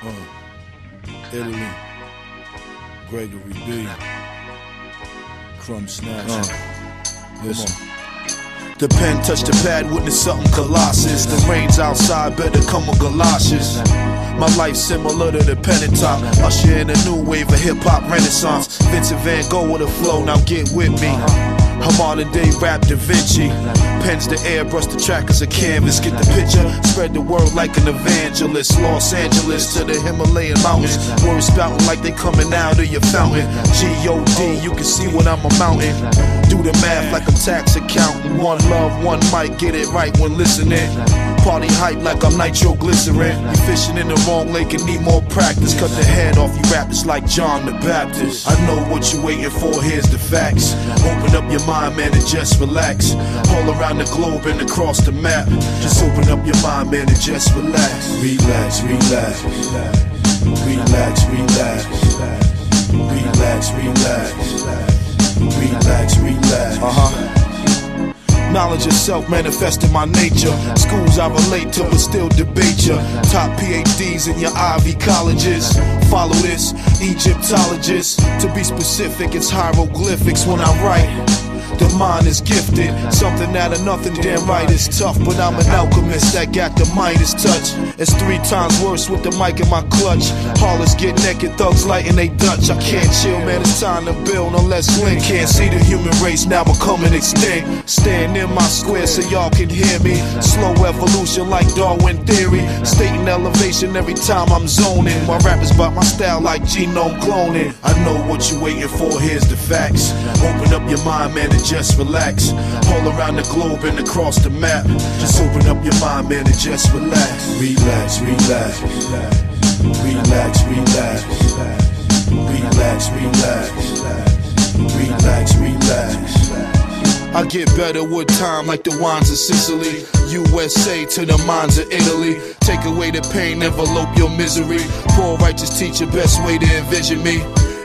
Uh, Italy. Gregory B. Krumbsnatcha. Uh, listen. The pen touched the pad, witness something colossus. The rains outside better come with galoshes. My life similar to the Pentateuch. Usher in a new wave of hip hop renaissance. Vincent Van Gogh with a flow, now get with me. Modern day rap Da Vinci. Pens the air, brush the track as a canvas. Get the picture, spread the word like an evangelist. Los Angeles to the Himalayan mountains. Words spouting like they coming out of your fountain. G-O-D, you can see what I'm a mountain. Do the math like a tax accountant. One love, one mic, get it right when listening. Party hype like I'm nitroglycerin. You fishing in the wrong lake and need more practice. Cut the head off you rappers like John the Baptist. I know what you waiting for, here's the facts. Open up your mind, man, and just relax. All around the globe and across the map. Just open up your mind, man, and just relax. Relax, relax. Relax, relax. Relax, relax. Relax, relax. Uh huh. Knowledge of self manifesting my nature. Schools I relate to, but still debate ya. Top PhDs in your Ivy colleges. Follow this, Egyptologists. To be specific, it's hieroglyphics when I write. The mind is gifted, something out of nothing, damn right is tough. But I'm an alchemist that got the Midas touch. It's three times worse with the mic in my clutch. Haulers get naked, thugs lighting they Dutch. I can't chill, man, it's time to build unless Link can't see the human race now becoming extinct. Stand in my square so y'all can hear me. Slow evolution like Darwin theory. Stating elevation every time I'm zoning. My rappers about my style like genome cloning. I know what you're waiting for, here's the facts. Open up your mind, man, and just relax. All around the globe and across the map. Just open up your mind, man, and just relax. Relax, relax. Relax, relax. Relax, relax. Relax, relax. I get better with time like the wines of Sicily. USA to the minds of Italy. Take away the pain, envelope your misery. Poor righteous teacher, best way to envision me.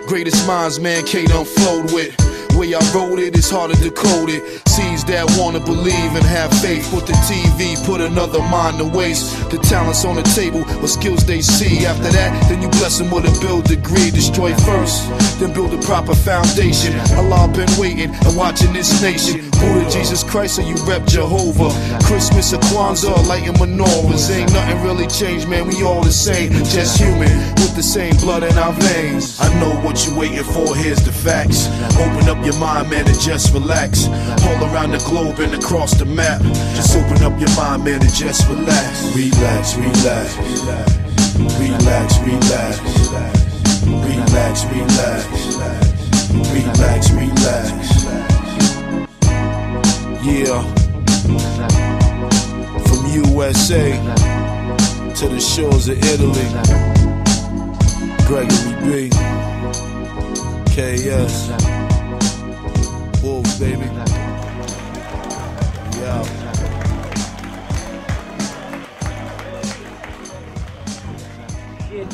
Greatest minds mankind done flowed with. The way I wrote it, it's harder to code it. Seeds that wanna believe and have faith. Put the TV, put another mind to waste. The talents on the table, what skills they see. After that, then you bless them with a build degree. Destroy first, then build a proper foundation. Allah been waiting and watching this nation. Buddha, Jesus Christ, or you rep Jehovah. Christmas or Kwanzaa, lighting menorahs. Ain't nothing really changed, man. We all the same, just human with the same blood in our veins. I know what you're waiting for. Here's the facts. Open up your mind, man, and just relax. Around the globe and across the map. Just open up your mind, man, and just relax. Relax, relax. Relax, relax. Relax, relax. Relax, relax. Yeah. From USA to the shores of Italy. Gregory B. KS. Wolves, baby. Yeah.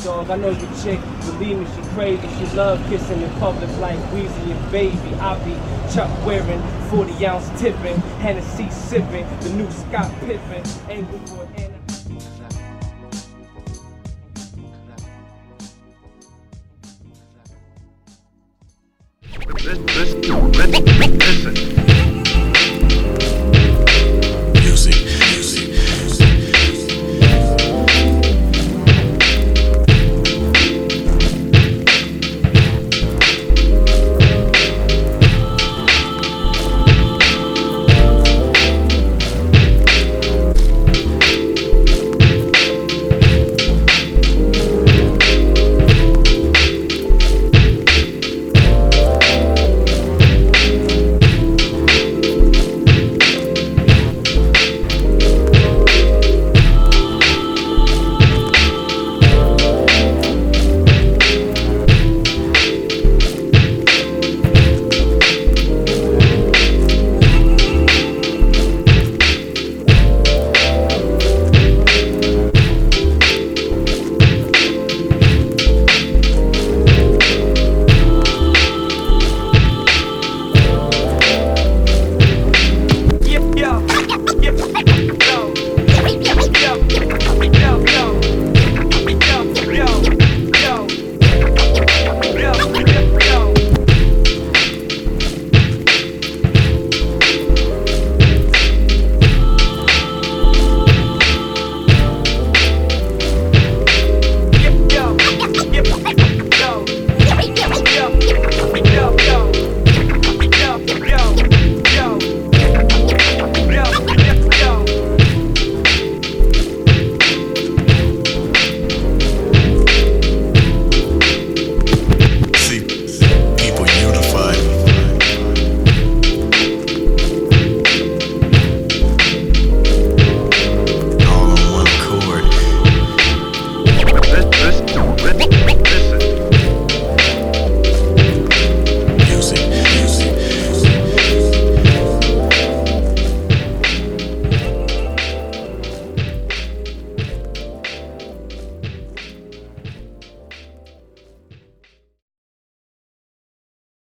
Dog, I know you chick. Believe me, she crazy. She love kissing in public like Weezy and Baby. I be Chuck wearing, 40 ounce tipping, Hennessy sipping, the new Scott Listen, listen, listen, listen.